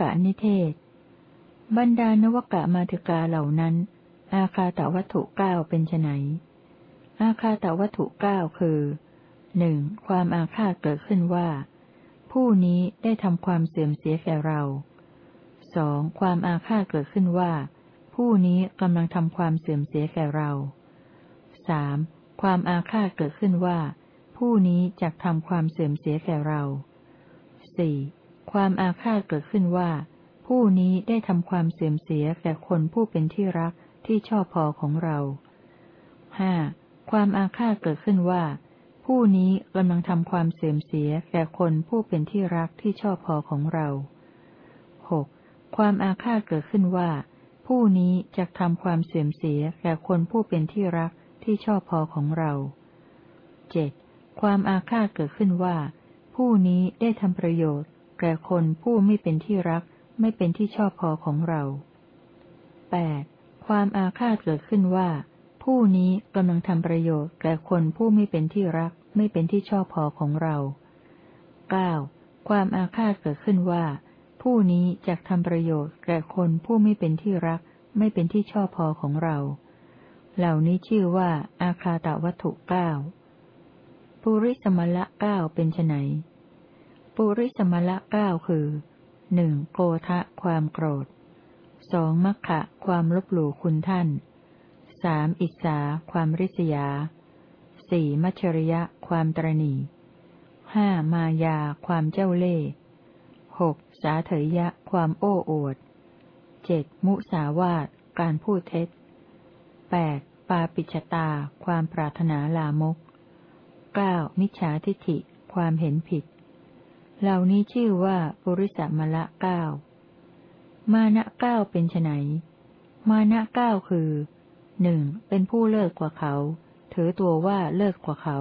กะนิเทศ บรรดานวกะมาติกาเหล่านั้น อาคาตวัตถุเก้าเป็นไนอาคาตวัตถุเก้าคือหนึ่งความอาฆาตเกิดขึ้นว่า ผู้นี้ได้ทำความเสื่อมเสียแก่เราสองความอาฆาตเกิดขึ้นว่า ผู้นี้กำลังทำความเสื่อมเสียแก่เราสามความอาฆาตเกิดขึ้นว่า ผู้นี้จะทำความเสื่อมเสียแก่เราสี่ ความอาฆาตเกิดขึ้นว่า ผู้นี้ได้ทำความเสื่อมเสียแก่คนผู้เป็นที่รักที่ชอบพอของเราห้าความอาฆาตเกิดขึ้นว่า ผู้นี้กำลังทำความเสื่อมเสียแก่คนผู้เป็นที่รักที่ชอบพอของเราหกความอาฆาตเกิดขึ้นว่า ผู้นี้จะทำความเสื่อมเสียแก่คนผู้เป็นที่รักที่ชอบพอของเราเจ็ดความอาฆาตเกิดขึ้นว่า ผู้นี้ได้ทำประโยชน์ แก่คนผู้ไม่เป็นที่รัก ไม่เป็นที่ชอบพอของเราแปดความอาฆาตเกิดขึ้นว่า ผู้นี้กำลังทำประโยชน์แก่คนผู้ไม่เป็นที่รัก ไม่เป็นที่ชอบพอของเราเก้าความอาฆาตเกิดขึ้นว่า ผู้นี้จะทำประโยชน์แก่คนผู้ไม่เป็นที่รัก ไม่เป็นที่ชอบพอของเรา เหล่านี้ชื่อว่าอาคาตวัตถุเก้าปุริสมละเก้าเป็นไน ปุริสมละเก้าคือหนึ่งโกทะความโกรธสองมัคคะความลบหลู่คุณท่านสามอิสาความริษยาสี่มัชริยะความตรณีห้ามายาความเจ้าเล่ห์หกสาเถยะความโอ้อวดเจ็ดมุสาวาตการพูดเท็จแปดปาปิชตา ความปรารถนาลามกเก้ามิจฉาทิฐิ ความเห็นผิด เหล่านี้ชื่อว่าปุริสมละเก้า มานะเก้าเป็นไนมานะเก้าคือหนึ่งเป็นผู้เลิศกว่าเขา ถือตัวว่าเลิศกว่าเขา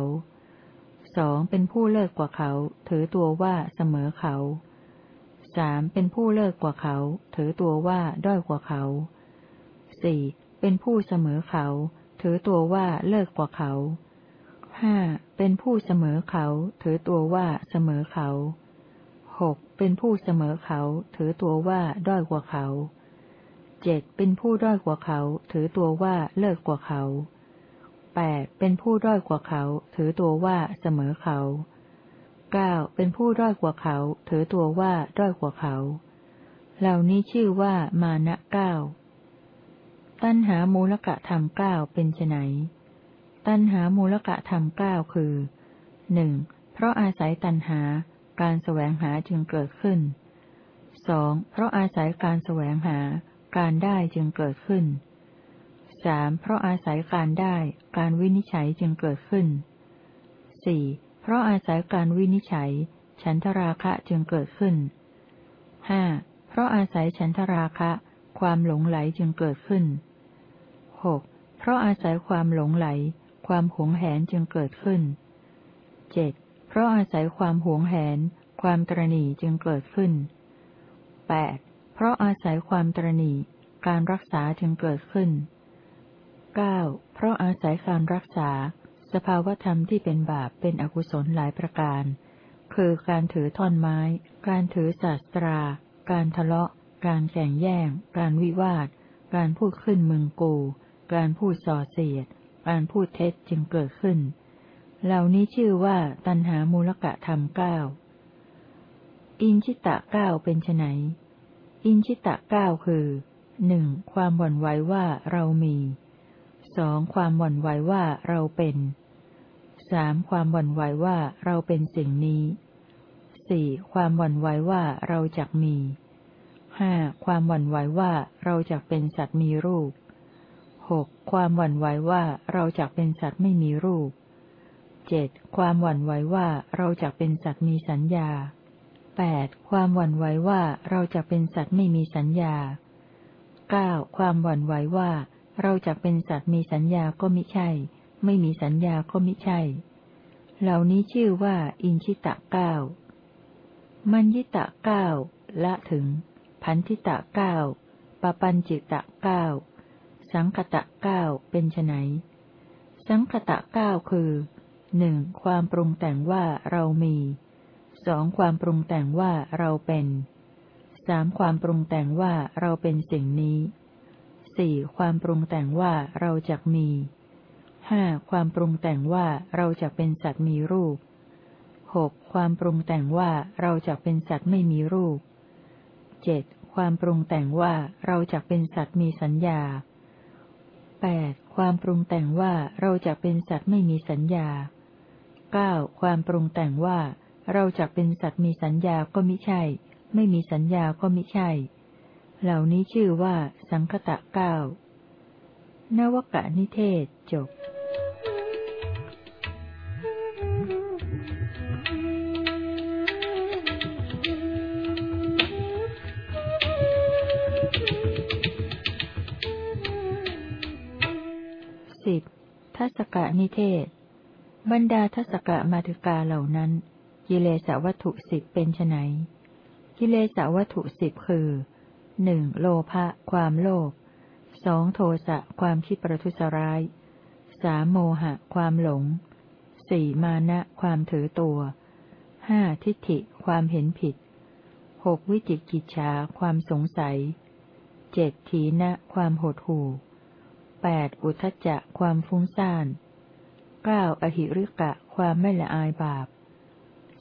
สองเป็นผู้เลิศกว่าเขา ถือตัวว่าเสมอเขาสามเป็นผู้เลิศกว่าเขา ถือตัวว่าด้อยกว่าเขาสี่เป็นผู้เสมอเขา ถือตัวว่าเลิศกว่าเขาห้าเป็นผู้เสมอเขา ถือตัวว่าเสมอเขา หกเป็นผู้เสมอเขา ถือตัวว่าด้อยกว่าเขาเจ็ดเป็นผู้ด้อยกว่าเขา ถือตัวว่าเลิศกว่าเขาแปดเป็นผู้ด้อยกว่าเขา ถือตัวว่าเสมอเขาเก้าเป็นผู้ด้อยกว่าเขา ถือตัวว่าด้อยกว่าเขา เหล่านี้ชื่อว่ามานะเก้าตัณหามูลกะธรรมเก้าเป็นไนตัณหามูลกะธรรมเก้าคือหนึ่งเพราะอาศัยตัณหา การแสวงหาจึงเกิดขึ้นสองเพราะอาศัยการแสวงหา การได้จึงเกิดขึ้นสามเพราะอาศัยการได้ การวินิจฉัยจึงเกิดขึ้นสี่เพราะอาศัยการวินิจฉัย ฉันทราคะจึงเกิดขึ้นห้าเพราะอาศัยฉันทราคะ ความหลงไหลจึงเกิดขึ้นหกเพราะอาศัยความหลงไหล ความหงแหนจึงเกิดขึ้นเจ็ดเราะอาศัยความหวงแหน ความตรณีจึงเกิดขึ้นแปดเพราะอาศัยความตรณีการรักษาจึงเกิดขึ้นเก้าเพราะอาศัยการรักษา สภาวธรรมที่เป็นบาปเป็นอกุศลหลายประการ คือการถือท่อนไม้ การถือศาสตรา การทะเลาะ การแข่งแย่ง การวิวาท การพูดขึ้นมึงกู การพูดส่อเสียด การพูดเท็จจึงเกิดขึ้น เหล่านี้ชื่อว่าตัณหามูลกะธรรมเก้า อินชิตะเก้าเป็นไนอินชิตะเก้าคือหนึ่งความหวั่นไหวว่าเรามีสองความหวั่นไหวว่าเราเป็นสามความหวั่นไหวว่าเราเป็นสิ่งนี้สี่ความหวั่นไหวว่าเราจักมีห้าความหวั่นไหวว่าเราจักเป็นสัตว์มีรูปหกความหวั่นไหวว่าเราจักเป็นสัตว์ไม่มีรูป เจ็ดความหวั่นไหวว่าเราจักเป็นสัตว์มีสัญญาแปดความหวั่นไหวว่าเราจะเป็นสัตว์ไม่มีสัญญาเก้าความหวั่นไหวว่าเราจะเป็นสัตว์มีสัญญาก็มิใช่ ไม่มีสัญญาก็มิใช่ เหล่านี้ชื่อว่าอินชิตะเก้ามัญญิตะเก้าละถึง พันธิตะเก้าปปัญจิตะเก้าสังคตะเก้าเป็นไนสังคตะเก้าคือ หนึ่งความปรุงแต่งว่าเรามีสองความปรุงแต่งว่าเราเป็นสามความปรุงแต่งว่าเราเป็นสิ่งนี้สี่ความปรุงแต่งว่าเราจะมีห้าความปรุงแต่งว่าเราจะเป็นสัตว์มีรูปหกความปรุงแต่งว่าเราจะเป็นสัตว์ไม่มีรูปเจ็ดความปรุงแต่งว่าเราจะเป็นสัตว์มีสัญญาแปดความปรุงแต่งว่าเราจะเป็นสัตว์ไม่มีสัญญา เก้าความปรุงแต่งว่า เราจะเป็นสัตว์มีสัญญาก็มิใช่ ไม่มีสัญญาก็มิใช่ เหล่านี้ชื่อว่าสังคตะเก้านวกะนิเทศจบสิบทัศกะนิเทศ บรรดาทศกะมาติกาเหล่านั้น กิเลสวัตถุสิบเป็นไนกิเลสวัตถุสิบคือหนึ่งโลภะความโลภสองโทสะความคิดประทุษร้ายสามโมหะ ความหลงสี่มานะ ความถือตัวห้าทิฏฐิ ความเห็นผิดหกวิจิกิจฉาความสงสัยเจ็ดถีนะ ความหดหู่แปดอุทจจะ ความฟุ้งซ่าน เก้าอหิริกะ ความไม่ละอายบาป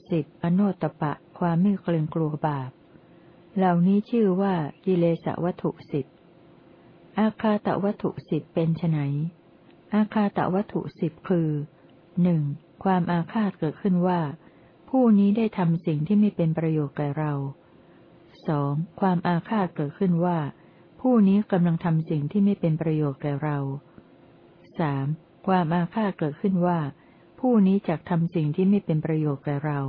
สิบอโนตปะ ความไม่เกรงกลัวบาป เหล่านี้ชื่อว่ากิเลสวัตถุสิบอาคาตวัตถุสิบเป็นไนอาคาตวัตถุสิบคือหนึ่งความอาฆาตเกิดขึ้นว่า ผู้นี้ได้ทำสิ่งที่ไม่เป็นประโยชน์แก่เราสองความอาฆาตเกิดขึ้นว่า ผู้นี้กำลังทำสิ่งที่ไม่เป็นประโยชน์แก่เราสาม ความอาฆาตเกิดขึ้นว่า ผู้นี้จะทำสิ่งที่ไม่เป็นประโยชน์แก่เรา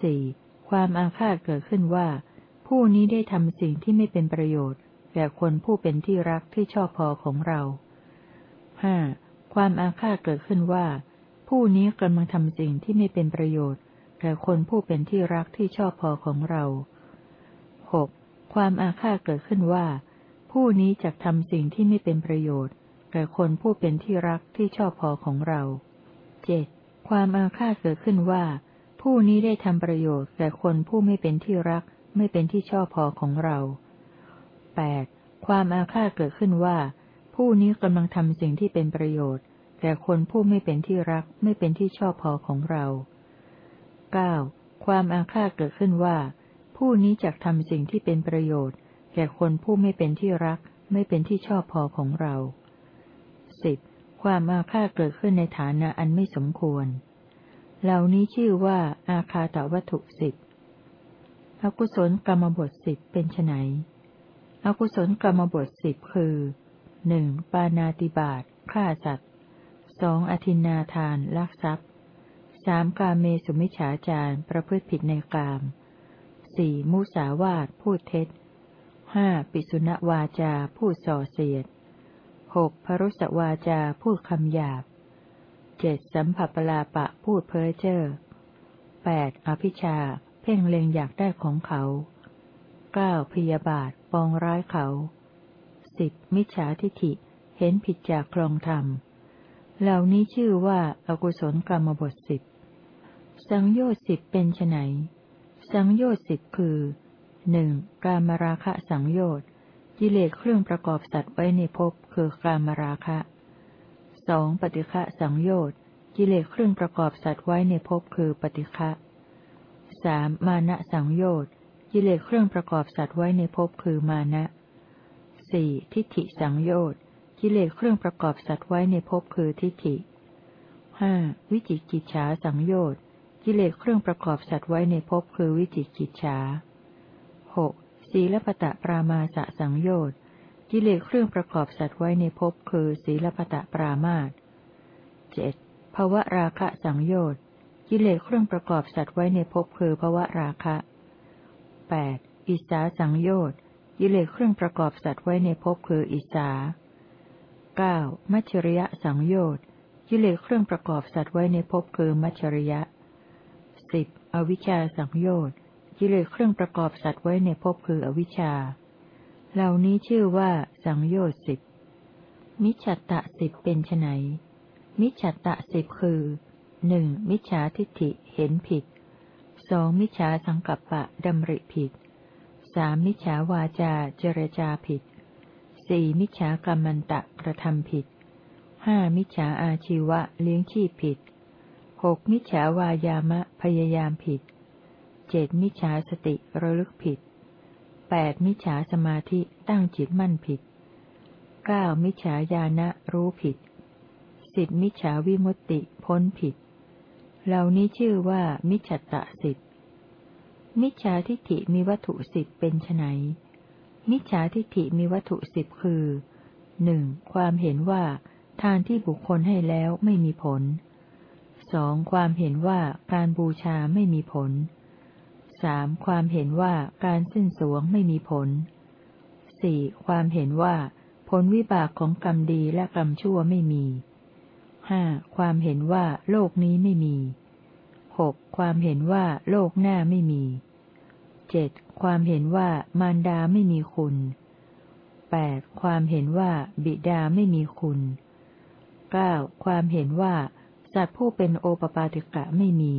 สี่ความอาฆาตเกิดขึ้นว่า ผู้นี้ได้ทำสิ่งที่ไม่เป็นประโยชน์แก่คนผู้เป็นที่รักที่ชอบพอของเราห้าความอาฆาตเกิดขึ้นว่า ผู้นี้กำลังทำสิ่งที่ไม่เป็นประโยชน์แก่คนผู้เป็นที่รักที่ชอบพอของเราหกความอาฆาตเกิดขึ้นว่า ผู้นี้จะทำสิ่งที่ไม่เป็นประโยชน์ แก่คนผู้เป็นที่รักที่ชอบพอของเราเจ็ดความอาฆาตเกิดขึ้นว่า ผู้นี้ได้ทำประโยชน์แก่คนผู้ไม่เป็นที่รัก ไม่เป็นที่ชอบพอของเราแปดความอาฆาตเกิดขึ้นว่า ผู้นี้กำลังทำสิ่งที่เป็นประโยชน์แก่คนผู้ไม่เป็นที่รัก ไม่เป็นที่ชอบพอของเราเก้าความอาฆาตเกิดขึ้นว่า ผู้นี้จะทำสิ่งที่เป็นประโยชน์ แก่คนผู้ไม่เป็นที่รัก ไม่เป็นที่ชอบพอของเรา สิบความอาฆาตเกิดขึ้นในฐานะอันไม่สมควร เหล่านี้ชื่อว่าอาคาตวัตถุสิบอกุศลกรรมบทสิบเป็นไนอกุศลกรรมบทสิบคือหนึ่งปานาติบาตฆ่าสัตว์สองอธินาทาน ลักทรัพย์สามกาเมสุมิฉาจารประพฤติผิดในกามสี่มุสาวาทพูดเท็จห้าปิสุณวาจาพูดส่อเสียด หกพรุสวาจาพูดคำหยาบเจ็ดสัมผัสปลาปะพูดเพ้อเจ้อแปดอภิชา เพ่งเล็งอยากได้ของเขาเก้าพยาบาทปองร้ายเขาสิบมิจฉาทิฐิเห็นผิดจากครองธรรม เหล่านี้ชื่อว่าอากุศลกรรมบทสิบสังโยชน์สิบเป็นไนสังโยชน์สิบคือหนึ่งการมราคะสังโยชน์ กิเลสเครื่องประกอบสัตว์ไว้ในภพคือการมราคะสองปฏิฆะสังโยชน์กิเลสเครื่องประกอบสัตว์ไว้ในภพคือปฏิฆะสามมานะสังโยชน์กิเลสเครื่องประกอบสัตว์ไว้ในภพคือมานะสี่ทิฏฐิสังโยชน์กิเลสเครื่องประกอบสัตว์ไว้ในภพคือทิฏฐิห้าวิจิกิจฉาสังโยชน์กิเลสเครื่องประกอบสัตว์ไว้ในภพคือวิจิกิจฉาหก ศีลปตะปรามาสสังโยชน์กิเลสเครื่องประกอบสัตว์ไว้ในภพคือศีลปตะปรามาตเจ็ดภวะราคะสังโยชน์กิเลสเครื่องประกอบสัตว์ไว้ในภพคือภวะราคะแปดอิสาสังโยชน์กิเลสเครื่องประกอบสัตว์ไว้ในภพคืออิสาเก้ามัชริยะสังโยชน์กิเลสเครื่องประกอบสัตว์ไว้ในภพคือมัชริยะสิบอวิชชาสังโยชน์ กิเลสเครื่องประกอบสัตว์ไว้ในภพคืออวิชชา เหล่านี้ชื่อว่าสังโยชน์สิบมิจฉัตตะสิบเป็นไนมิจฉัตตะสิบคือหนึ่งมิจฉาทิฏฐิเห็นผิดสองมิจฉาสังกัปปะดำริผิดสามมิจฉาวาจาเจรจาผิดสี่มิจฉากรรมันตะกระทำผิดห้ามิจฉาอาชีวะเลี้ยงชีพผิดหกมิจฉาวายามะพยายามผิด เจ็ดมิจฉาสติระลึกผิดแปดมิจฉาสมาธิตั้งจิตมั่นผิดเก้ามิจฉาญาณะรู้ผิดสิบมิจฉาวิมุตติพ้นผิด เหล่านี้ชื่อว่ามิจฉตะสิบมิจฉาทิฏฐิมีวัตถุสิบเป็นไนมิจฉาทิฏฐิมีวัตถุสิบคือหนึ่งความเห็นว่าทานที่บุคคลให้แล้วไม่มีผลสองความเห็นว่าการบูชาไม่มีผล สามความเห็นว่าการสิ้นสวงไม่มีผลสี่ความเห็นว่า ผลวิบากของกรรมดีและกรรมชั่วไม่มีห้าความเห็นว่าโลกนี้ไม่มีหกความเห็นว่าโลกหน้าไม่มีเจ็ดความเห็นว่ามารดาไม่มีคุณแปดความเห็นว่าบิดาไม่มีคุณเก้าความเห็นว่า สัตว์ผู้เป็นโอปปาติกะไม่มี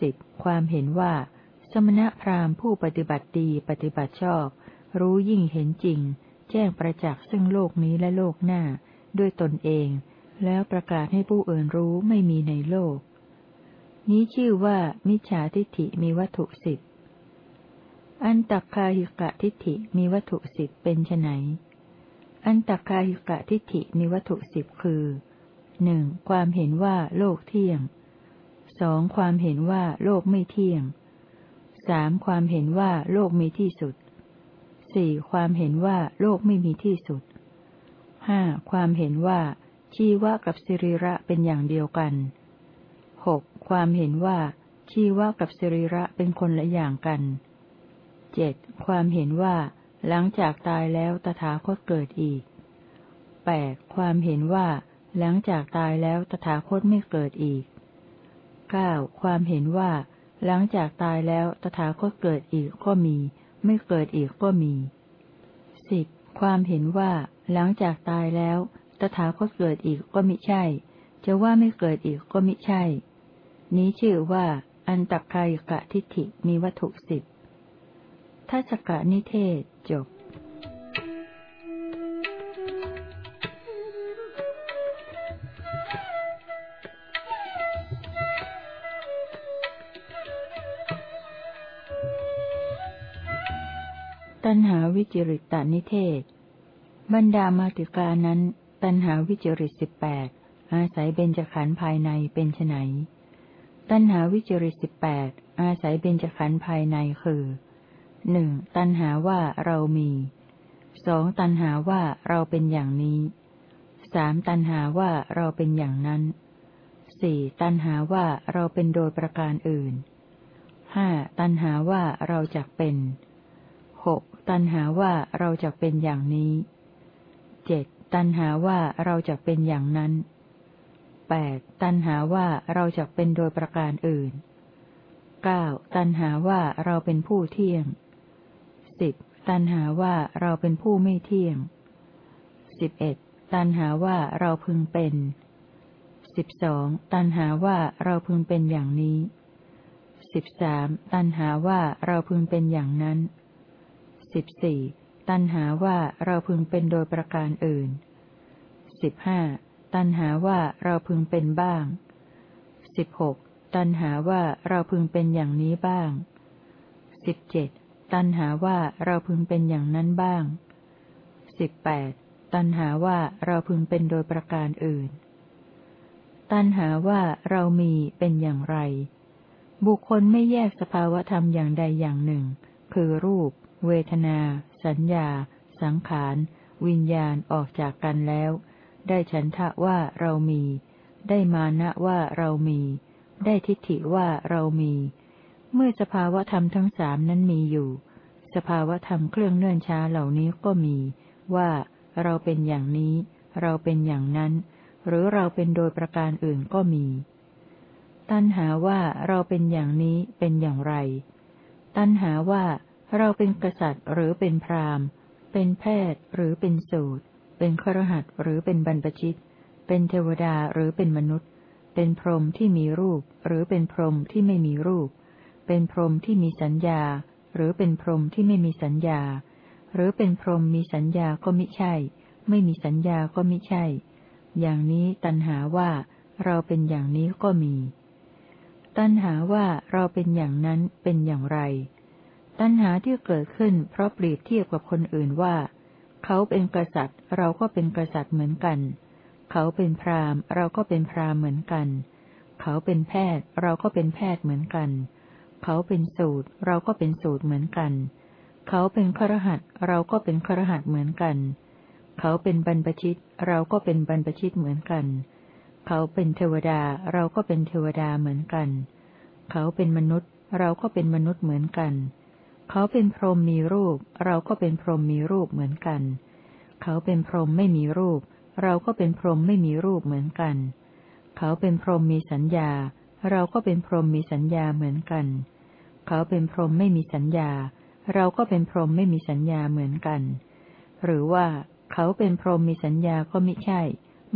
สิบความเห็นว่า สมณะพราหมณ์ผู้ปฏิบัติดีปฏิบัติชอบ รู้ยิ่งเห็นจริง แจ้งประจักษ์ซึ่งโลกนี้และโลกหน้า ด้วยตนเอง แล้วประกาศให้ผู้อื่นรู้ไม่มีในโลก นี้ชื่อว่า มิจฉาทิฏฐิมีวัตถุสิบอันตักคาหิกะทิฏฐิมีวัตถุสิบเป็นไนอันตักคาหิกะทิฏฐิมีวัตถุสิบคือหนึ่งความเห็นว่าโลกเที่ยงสองความเห็นว่าโลกไม่เที่ยง สามความเห็นว่าโลกมีที่สุดสี่ความเห็นว่าโลกไม่มีที่สุดห้าความเห็นว่า ชีวะกับสิริระเป็นอย่างเดียวกันหกความเห็นว่า ชีวะกับสิริระเป็นคนละอย่างกันเจ็ดความเห็นว่า หลังจากตายแล้วตถาคตเกิดอีกแปดความเห็นว่า หลังจากตายแล้วตถาคตไม่เกิดอีกเก้าความเห็นว่า หลังจากตายแล้วตถาคตเกิดอีกก็มี ไม่เกิดอีกก็มีสิบความเห็นว่า หลังจากตายแล้ว ตถาคตเกิดอีกก็มิใช่ จะว่าไม่เกิดอีกก็มิใช่ นี้ชื่อว่า อันตักไคกะทิฏฐิมีวัตถุสิบทัศกะนิเทศจบ วิจิริตตนิเทศ บรรดามาติกานั้น ตัณหาวิจิริตสิบแปดอาศัยเบญจขันธ์ภายในเป็นไนตัณหาวิจิริตสิบแปดอาศัยเบญจขันธ์ภายในคือหนึ่งตันหาว่าเรามีสองตันหาว่าเราเป็นอย่างนี้สามตันหาว่าเราเป็นอย่างนั้นสี่ตันหาว่าเราเป็นโดยประการอื่นห้าตันหาว่าเราจะเป็น ตันหาว่าเราจะเป็นอย่างนี้เจ็ดตันหาว่าเราจะเป็นอย่างนั้นแปดตันหาว่าเราจะเป็นโดยประการอื่นเก้าตันหาว่าเราเป็นผู้เที่ยงสิบตันหาว่าเราเป็นผู้ไม่เที่ยงสิบเอ็ดตันหาว่าเราพึงเป็นสิบสองตันหาว่าเราพึงเป็นอย่างนี้สิบสามตันหาว่าเราพึงเป็นอย่างนั้น สิบสี่ตันหาว่าเราพึงเป็นโดยประการอื่นสิบห้าตันหาว่าเราพึงเป็นบ้างสิบหกตันหาว่าเราพึงเป็นอย่างนี้บ้างสิบเจ็ดตัณหาว่าเราพึงเป็นอย่างนั้นบ้างสิบแปดตัณหาว่าเราพึงเป็นโดยประการอื่น ตัณหาว่าเรามีเป็นอย่างไร บุคคลไม่แยกสภาวธรรมอย่างใดอย่างหนึ่ง คือรูป เวทนา สัญญา สังขาร วิญญาณออกจากกันแล้ว ได้ฉันทะว่าเรามี ได้มานะว่าเรามี ได้ทิฏฐิว่าเรามี เมื่อสภาวธรรมทั้งสามนั้นมีอยู่ สภาวธรรมเครื่องเนื่อนช้าเหล่านี้ก็มี ว่าเราเป็นอย่างนี้ เราเป็นอย่างนั้น หรือเราเป็นโดยประการอื่นก็มี ตัณหาว่าเราเป็นอย่างนี้เป็นอย่างไร ตัณหาว่า เราเป็นกษัตริย์หรือเป็นพราหมณ์ เป็นแพทย์หรือเป็นสูตร เป็นครหัสหรือเป็นบรรพชิต เป็นเทวดาหรือเป็นมนุษย์ เป็นพรหมที่มีรูป หรือเป็นพรหมที่ไม่มีรูป เป็นพรหมที่มีสัญญา หรือเป็นพรหมที่ไม่มีสัญญา หรือเป็นพรหมมีสัญญาก็มิใช่ ไม่มีสัญญาก็มิใช่ อย่างนี้ตัณหาว่าเราเป็นอย่างนี้ก็มี ตัณหาว่าเราเป็นอย่างนั้นเป็นอย่างไร ตัณหาที่เกิดขึ้นเพราะเปรียบเทียบกับคนอื่นว่า เขาเป็นกษัตริย์ เราก็เป็นกษัตริย์เหมือนกัน เขาเป็นพราหมณ์ เราก็เป็นพราหมณ์เหมือนกัน เขาเป็นแพทย์ เราก็เป็นแพทย์เหมือนกัน เขาเป็นสูตร เราก็เป็นสูตรเหมือนกัน เขาเป็นครหัสเราก็เป็นครหัสเหมือนกัน เขาเป็นบรรพชิต เราก็เป็นบรรพชิตเหมือนกัน เขาเป็นเทวดา เราก็เป็นเทวดาเหมือนกัน เขาเป็นมนุษย์ เราก็เป็นมนุษย์เหมือนกันเขาเป็นพรหมมีรูป เราก็เป็นพรหมมีรูปเหมือนกัน เขาเป็นพรหมไม่มีรูป เราก็เป็นพรหมไม่มีรูปเหมือนกัน เขาเป็นพรหมมีสัญญา เราก็เป็นพรหมมีสัญญาเหมือนกัน เขาเป็นพรหมไม่มีสัญญา เราก็เป็นพรหมไม่มีสัญญาเหมือนกัน หรือว่า เขาเป็นพรหมมีสัญญาก็มิใช่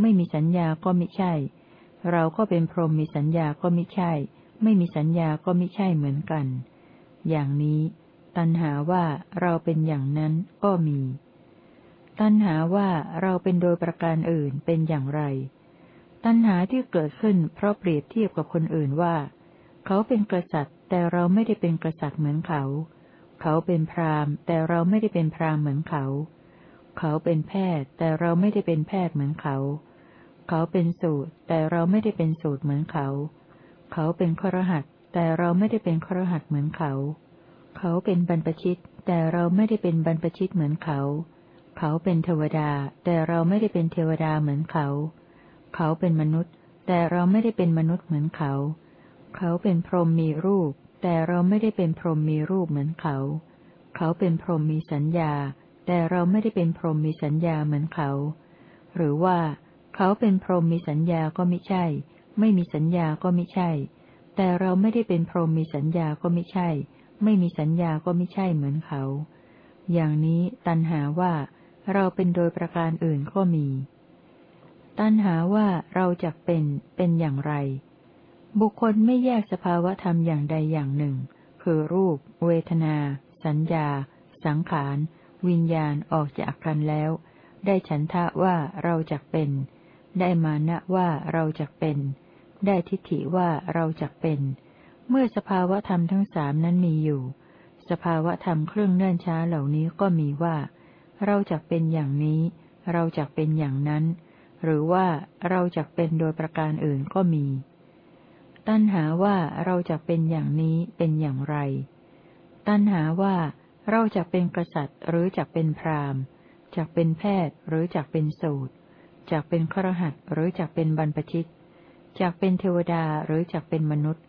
ไม่มีสัญญาก็มิใช่ เราก็เป็นพรหมมีสัญญาก็มิใช่ ไม่มีสัญญาก็มิใช่เหมือนกัน อย่างนี้ ตัณหาว่าเราเป็นอย่างนั้นก็มี ตัณหาว่าเราเป็นโดยประการอื่นเป็นอย่างไร ตัณหาที่เกิดขึ้นเพราะเปรียบเทียบกับคนอื่นว่า เขาเป็นกษัตริย์ แต่เราไม่ได้เป็นกษัตริย์เหมือนเขา เขาเป็นพราหมณ์ แต่เราไม่ได้เป็นพราหมณ์เหมือนเขา เขาเป็นแพทย์ แต่เราไม่ได้เป็นแพทย์เหมือนเขา เขาเป็นสูตร แต่เราไม่ได้เป็นสูตรเหมือนเขา เขาเป็นครหัสแต่เราไม่ได้เป็นครหัสเหมือนเขา เขาเป็นบรรพชิต แต่เราไม่ได้เป็นบรรพชิตเหมือนเขา เขาเป็นเทวดา แต่เราไม่ได้เป็นเทวดาเหมือนเขา เขาเป็นมนุษย์ แต่เราไม่ได้เป็นมนุษย์เหมือนเขา เขาเป็นพรหมมีรูป แต่เราไม่ได้เป็นพรหมมีรูปเหมือนเขา เขาเป็นพรหมมีสัญญา แต่เราไม่ได้เป็นพรหมมีสัญญาเหมือนเขา หรือว่า เขาเป็นพรหมมีสัญญาก็ไม่ใช่ ไม่มีสัญญาก็ไม่ใช่ แต่เราไม่ได้เป็นพรหมมีสัญญาก็ไม่ใช่ ไม่มีสัญญาก็ไม่ใช่เหมือนเขา อย่างนี้ตัณหาว่าเราเป็นโดยประการอื่นก็มี ตัณหาว่าเราจะเป็นเป็นอย่างไร บุคคลไม่แยกสภาวะธรรมอย่างใดอย่างหนึ่ง คือรูป เวทนา สัญญา สังขาร วิญญาณออกจากกันแล้ว ได้ฉันทะว่าเราจะเป็น ได้มานะว่าเราจะเป็น ได้ทิฏฐิว่าเราจะเป็น เมื่อสภาวธรรมทั้งสามนั้นมีอยู่ สภาวธรรมเครื่องเนื่นช้าเหล่านี้ก็มีว่า เราจะเป็นอย่างนี้ เราจะเป็นอย่างนั้น หรือว่าเราจะเป็นโดยประการอื่นก็มี ตัณหาว่าเราจะเป็นอย่างนี้เป็นอย่างไร ตัณหาว่าเราจะเป็นกษัตริย์หรือจะเป็นพราหมณ์จะเป็นแพทย์หรือจะเป็นสูตรจากเป็นครหัสหรือจากเป็นบรรพชิตจากเป็นเทวดาหรือจากเป็นมนุษย์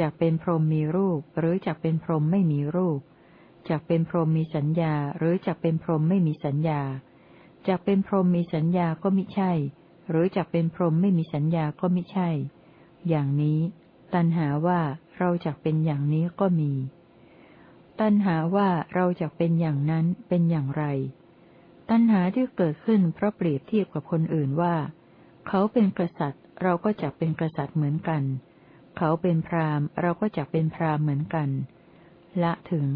จากเป็นพรหมมีรูป หรือจากเป็นพรหมไม่มีรูป จากเป็นพรหมมีสัญญา หรือจากเป็นพรหมไม่มีสัญญา จากเป็นพรหมมีสัญญาก็มิใช่ หรือจากเป็นพรหมไม่มีสัญญาก็มิใช่ อย่างนี้ ตัณหาว่าเราจะเป็นอย่างนี้ก็มี ตัณหาว่าเราจะเป็นอย่างนั้นเป็นอย่างไร ตัณหาที่เกิดขึ้นเพราะเปรียบเทียบกับคนอื่นว่า เขาเป็นกษัตริย์ เราก็จะเป็นกษัตริย์เหมือนกัน เขาเป็นพราหมณ์เราก็จะเป็นพราหมณ์เหมือนกัน ละถึง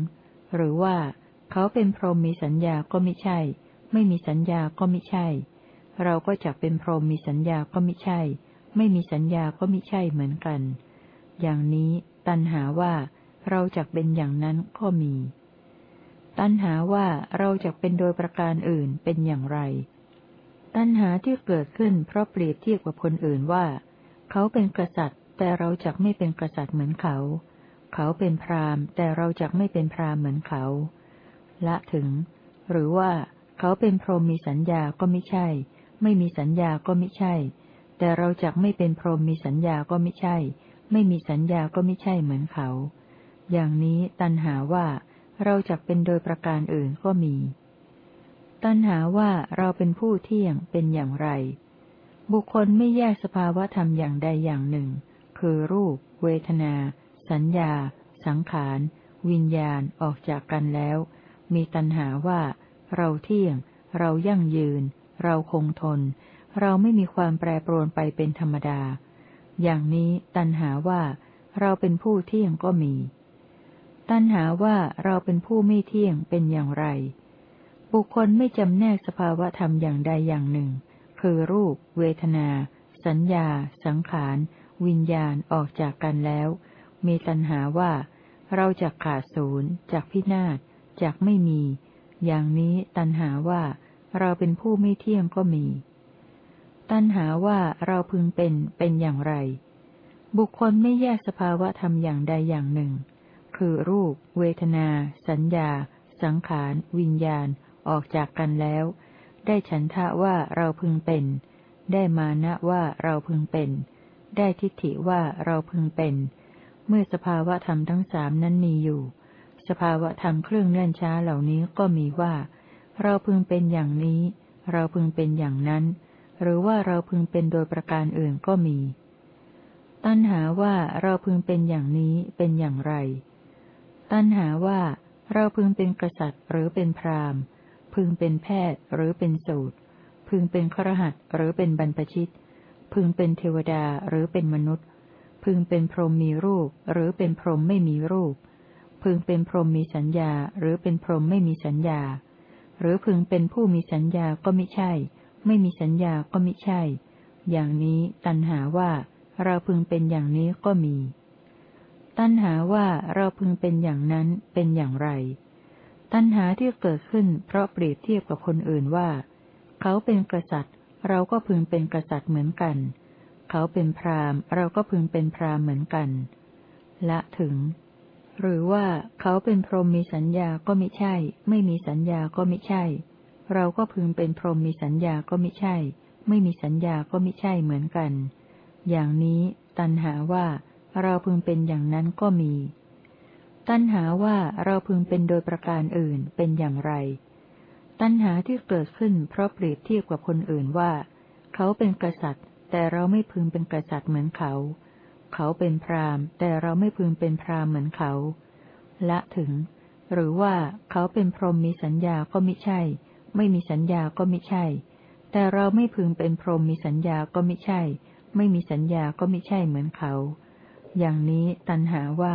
หรือว่า เขาเป็นพรหมมีสัญญาก็ไม่ใช่ ไม่มีสัญญาก็ไม่ใช่ เราก็จะเป็นพรหมมีสัญญาก็ไม่ใช่ ไม่มีสัญญาก็ไม่ใช่เหมือนกัน อย่างนี้ตัณหาว่าเราจะเป็นอย่างนั้นก็มี ตัณหาว่าเราจะเป็นโดยประการอื่นเป็นอย่างไร ตัณหาที่เกิดขึ้นเพราะเปรียบเทียบกับคนอื่นว่า เขาเป็นกษัตริย์ แต่เราจะไม่เป็นกษัตริย์เหมือนเขา เขาเป็นพราหมณ์ แต่เราจะไม่เป็นพราหมณ์เหมือนเขา ละถึง หรือว่าเขาเป็นพรหมมีสัญญาก็ไม่ใช่ ไม่มีสัญญาก็ไม่ใช่ แต่เราจะไม่เป็นพรหมมีสัญญาก็ไม่ใช่ ไม่มีสัญญาก็ไม่ใช่เหมือนเขา อย่างนี้ตัณหาว่าเราจักเป็นโดยประการอื่นก็มี ตัณหาว่าเราเป็นผู้เที่ยงเป็นอย่างไร บุคคลไม่แยกสภาวะธรรมอย่างใดอย่างหนึ่ง คือรูป เวทนา สัญญา สังขาร วิญญาณออกจากกันแล้ว มีตัณหาว่า เราเที่ยง เรายั่งยืน เราคงทน เราไม่มีความแปรปรวนไปเป็นธรรมดา อย่างนี้ตัณหาว่า เราเป็นผู้เที่ยงก็มี ตัณหาว่าเราเป็นผู้ไม่เที่ยงเป็นอย่างไร บุคคลไม่จำแนกสภาวะธรรมอย่างใดอย่างหนึ่ง คือรูป เวทนา สัญญา สังขาร วิญญาณออกจากกันแล้ว มีตัณหาว่า เราจะขาดศูนย์จากพินาศจากไม่มี อย่างนี้ตัณหาว่า เราเป็นผู้ไม่เที่ยงก็มี ตัณหาว่าเราพึงเป็นเป็นอย่างไร บุคคลไม่แยกสภาวะธรรมอย่างใดอย่างหนึ่ง คือรูป เวทนา สัญญา สังขาร วิญญาณออกจากกันแล้ว ได้ฉันทะว่าเราพึงเป็น ได้มานะว่าเราพึงเป็น ได้ทิฏฐิว่าเราพึงเป็น เมื่อสภาวะธรรมทั้งสามนั้นมีอยู่ สภาวะธรรมเครื่องเนื่นช้าเหล่านี้ก็มีว่า เราพึงเป็นอย่างนี้ เราพึงเป็นอย่างนั้น หรือว่าเราพึงเป็นโดยประการอื่นก็มี ตัณหาว่าเราพึงเป็นอย่างนี้เป็นอย่างไร ตัณหาว่าเราพึงเป็นกษัตริย์หรือเป็นพราหมณ์ พึงเป็นแพทย์หรือเป็นสูตร พึงเป็นครหัสหรือเป็นบรรพชิต พึงเป็นเทวดาหรือเป็นมนุษย์ พึงเป็นพรหมมีรูป หรือเป็นพรหมไม่มีรูป พึงเป็นพรหมมีสัญญา หรือเป็นพรหมไม่มีสัญญา หรือพึงเป็นผู้มีสัญญาก็ไม่ใช่ ไม่มีสัญญาก็ไม่ใช่ อย่างนี้ตัณหาว่าเราพึงเป็นอย่างนี้ก็มี ตัณหาว่าเราพึงเป็นอย่างนั้นเป็นอย่างไร ตัณหาที่เกิดขึ้นเพราะเปรียบเทียบกับคนอื่นว่า เขาเป็นกษัตริย์ เราก็พึงเป็นกษัตริย์เหมือนกัน เขาเป็นพราหมณ์ เราก็พึงเป็นพราหมณ์เหมือนกัน ละถึง หรือว่าเขาเป็นพรหมมีสัญญาก็ไม่ใช่ ไม่มีสัญญาก็ไม่ใช่ เราก็พึงเป็นพรหมมีสัญญาก็ไม่ใช่ ไม่มีสัญญาก็ไม่ใช่เหมือนกัน อย่างนี้ตัณหาว่าเราพึงเป็นอย่างนั้นก็มี ตัณหาว่าเราพึงเป็นโดยประการอื่นเป็นอย่างไร ตัณหาที่เกิดขึ้นเพราะเปรียบเทียบกับคนอื่นว่า เขาเป็นกษัตริย์ แต่เราไม่พึงเป็นกษัตริย์เหมือนเขา เขาเป็นพราหมณ์ แต่เราไม่พึงเป็นพราหมณ์เหมือนเขา ละถึง หรือว่าเขาเป็นพรหมมีสัญญาก็ไม่ใช่ ไม่มีสัญญาก็ไม่ใช่ แต่เราไม่พึงเป็นพรหมมีสัญญาก็ไม่ใช่ ไม่มีสัญญาก็ไม่ใช่เหมือนเขา อย่างนี้ตัณหาว่า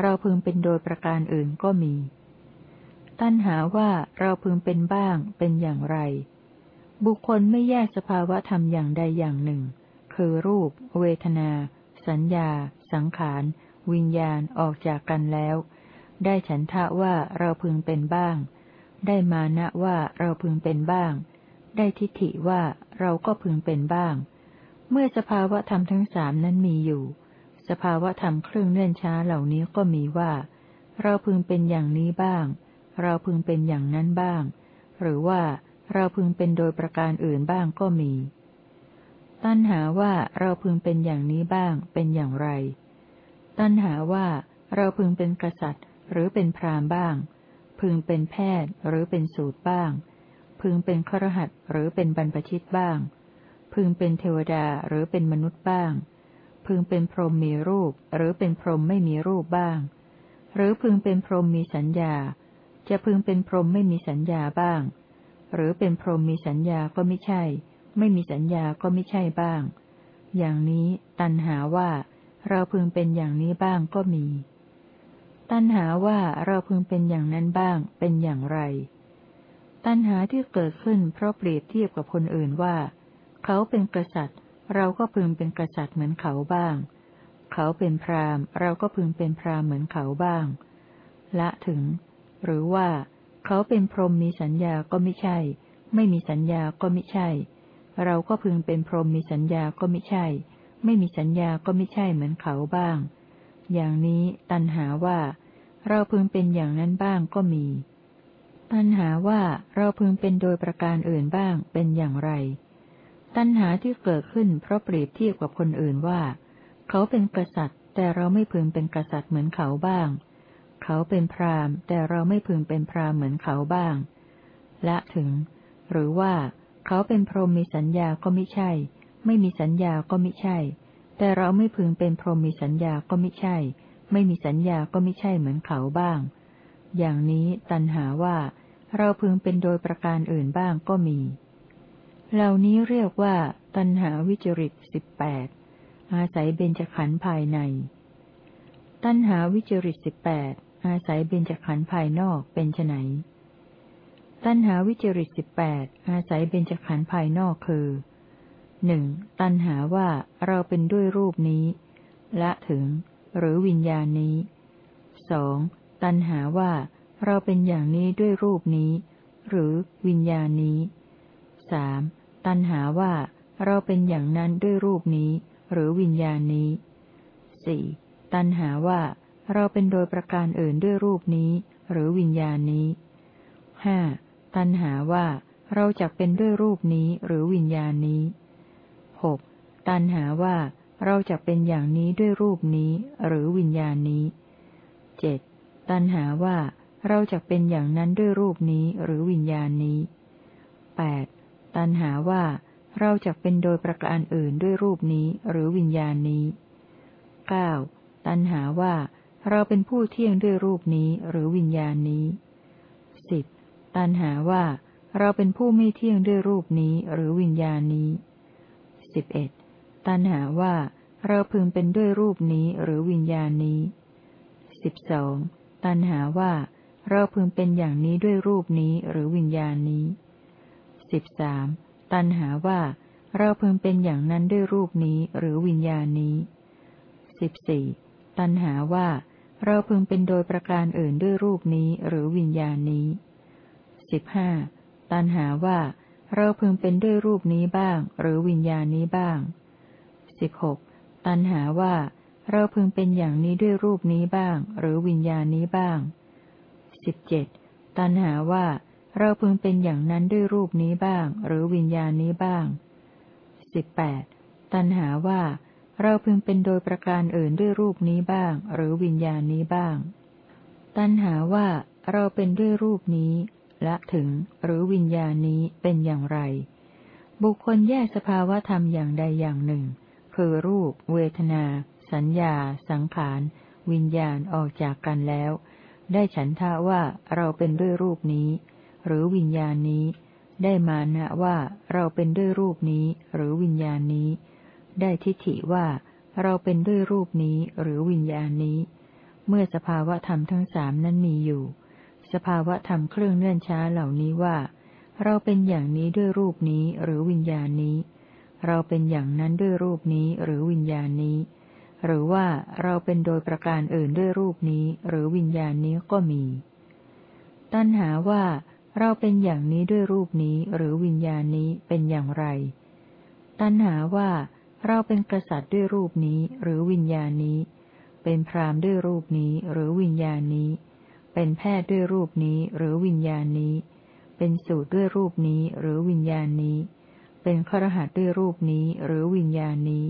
เราพึงเป็นโดยประการอื่นก็มี ตัณหาว่าเราพึงเป็นบ้างเป็นอย่างไร บุคคลไม่แยกสภาวะธรรมอย่างใดอย่างหนึ่ง คือรูป เวทนา สัญญา สังขาร วิญญาณออกจากกันแล้ว ได้ฉันทะว่าเราพึงเป็นบ้าง ได้มานะว่าเราพึงเป็นบ้าง ได้ทิฏฐิว่าเราก็พึงเป็นบ้าง เมื่อสภาวะธรรมทั้งสามนั้นมีอยู่ สภาวะธรรมเครื่องเนื่อนช้าเหล่านี้ก็มีว่า เราพึงเป็นอย่างนี้บ้าง เราพึงเป็นอย่างนั้นบ้าง หรือว่าเราพึงเป็นโดยประการอื่นบ้างก็มี ตัณหาว่าเราพึงเป็นอย่างนี้บ้างเป็นอย่างไร ตัณหาว่าเราพึงเป็นกษัตริย์หรือเป็นพราหมณ์บ้าง พึงเป็นแพทย์หรือเป็นสูตรบ้าง พึงเป็นครหัสหรือเป็นบรรพชิตบ้าง พึงเป็นเทวดาหรือเป็นมนุษย์บ้าง พึงเป็นพรหมมีรูปหรือเป็นพรหมไม่มีรูปบ้าง หรือพึงเป็นพรหมมีสัญญา จะพึงเป็นพรหมไม่มีสัญญาบ้าง หรือเป็นพรหมมีสัญญาก็ไม่ใช่ ไม่มีสัญญาก็ไม่ใช่บ้าง อย่างนี้ตัณหาว่า เราพึงเป็นอย่างนี้บ้างก็มี ตัณหาว่าเราพึงเป็นอย่างนั้นบ้าง เป็นอย่างไร ตัณหาที่เกิดขึ้นเพราะเปรียบเทียบกับคนอื่นว่า เขาเป็นกษัตริย์ เราก็พึงเป็นกษัตริย์เหมือนเขาบ้าง เขาเป็นพราหมณ์ เราก็พึงเป็นพราหมณ์เหมือนเขาบ้าง ละถึง หรือว่า เขาเป็นพรหมมีสัญญาก็ไม่ใช่ ไม่มีสัญญาก็ไม่ใช่ เราก็พึงเป็นพรหมมีสัญญาก็ไม่ใช่ ไม่มีสัญญาก็ไม่ใช่เหมือนเขาบ้าง อย่างนี้ตัณหาว่า เราพึงเป็นอย่างนั้นบ้างก็มี ตัณหาว่าเราพึงเป็นโดยประการอื่นบ้างเป็นอย่างไร ตัณหาที่เกิดขึ้นเพราะเปรียบเทียบกับคนอื่นว่า เขาเป็นกษัตริย์ แต่เราไม่พึงเป็นกษัตริย์เหมือนเขาบ้าง เขาเป็นพราหมณ์ แต่เราไม่พึงเป็นพราหมณ์เหมือนเขาบ้างและถึง หรือว่า เขาเป็นพรหมมีสัญญาก็ไม่ใช่ ไม่มีสัญญาก็ไม่ใช่ แต่เราไม่พึงเป็นพรหมมีสัญญาก็ไม่ใช่ ไม่มีสัญญาก็ไม่ใช่เหมือนเขาบ้าง อย่างนี้ตันหาว่า เราพึงเป็นโดยประการอื่นบ้างก็มี เหล่านี้เรียกว่า ตันหาวิจริตสิบแปดอาศัยเบญจขันธ์ภายใน ตันหาวิจริตสิบแปด อาศัยเบญจขันธ์ภายนอกเป็นไนตัณหาวิจริตสิบแปดอาศัยเบญจขันธ์ภายนอกคือหนึ่งตัณหาว่าเราเป็นด้วยรูปนี้ ละถึง หรือวิญญาณนี้สองตัณหาว่าเราเป็นอย่างนี้ด้วยรูปนี้ หรือวิญญาณนี้สามตัณหาว่าเราเป็นอย่างนั้นด้วยรูปนี้ หรือวิญญาณนี้สี่ตัณหาว่า เราเป็นโดยประการอื่นด้วยรูปนี้ หรือวิญญาณนี้ห้าตัณหาว่าเราจะเป็นด้วยรูปนี้หรือวิญญาณนี้หกตัณหาว่าเราจะเป็นอย่างนี้ด้วยรูปนี้ หรือวิญญาณนี้เจ็ดตัณหาว่าเราจะเป็นอย่างนั้นด้วยรูปนี้หรือวิญญาณนี้แปดตัณหาว่าเราจะเป็นโดยประการอื่นด้วยรูปนี้หรือวิญญาณนี้เก้าตัณหาว่า เราเป็นผู้เที่ยงด้วยรูปนี้หรือวิญญาณนี้สิบตัณหาว่า เราเป็นผู้ไม่เที่ยงด้วยรูปนี้หรือวิญญาณนี้สิบเอ็ดตัณหาว่า เราพึงเป็นด้วยรูปนี้หรือวิญญาณนี้สิบสองตัณหาว่า เราพึงเป็นอย่างนี้ด้วยรูปนี้หรือวิญญาณนี้สิบสามตัณหาว่า เราพึงเป็นอย่างนั้นด้วยรูปนี้หรือวิญญาณนี้สิบสี่ตัณหาว่า เราพึงเป็นโดยประการอื่นด้วยรูปนี้หรือวิญญาณนี้สิบห้าตัณหาว่า เราพึงเป็นด้วยรูปนี้บ้าง หรือวิญญาณนี้บ้างสิบหกตัณหาว่า เราพึงเป็นอย่างนี้ด้วยรูปนี้บ้าง หรือวิญญาณนี้บ้างสิบเจ็ดตัณหาว่า เราพึงเป็นอย่างนั้นด้วยรูปนี้บ้าง หรือวิญญาณนี้บ้างสิบแปดตัณหาว่า เราพึงเป็นโดยประการอื่นด้วยรูปนี้บ้าง หรือวิญญาณนี้บ้าง ตัณหาว่าเราเป็นด้วยรูปนี้ละถึงหรือวิญญาณนี้เป็นอย่างไร บุคคลแยกสภาวะธรรมอย่างใดอย่างหนึ่ง คือรูป เวทนา สัญญา สังขาร วิญญาณออกจากกันแล้ว ได้ฉันทะว่าเราเป็นด้วยรูปนี้ หรือวิญญาณนี้ ได้มานะว่าเราเป็นด้วยรูปนี้ หรือวิญญาณนี้ ได้ทิฏฐิว่าเราเป็นด้วยรูปนี้หรือวิญญาณนี้ เมื่อสภาวะธรรมทั้งสามนั้นมีอยู่ สภาวะธรรมเครื่องเนื่อนช้าเหล่านี้ว่า เราเป็นอย่างนี้ด้วยรูปนี้หรือวิญญาณนี้ เราเป็นอย่างนั้นด้วยรูปนี้หรือวิญญาณนี้ หรือว่าเราเป็นโดยประการอื่นด้วยรูปนี้หรือวิญญาณนี้ก็มี ตัณหาว่า เราเป็นอย่างนี้ด้วยรูปนี้หรือวิญญาณนี้เป็นอย่างไร ตัณหาว่า เราเป็นกษัตริย์ด้วยรูปนี้หรือวิญญาณนี้ เป็นพราหมณ์ด้วยรูปนี้หรือวิญญาณนี้ เป็นแพทย์ด้วยรูปนี้หรือวิญญาณนี้ เป็นสูตรด้วยรูปนี้หรือวิญญาณนี้ เป็นครหัสด้วยรูปนี้หรือวิญญาณนี้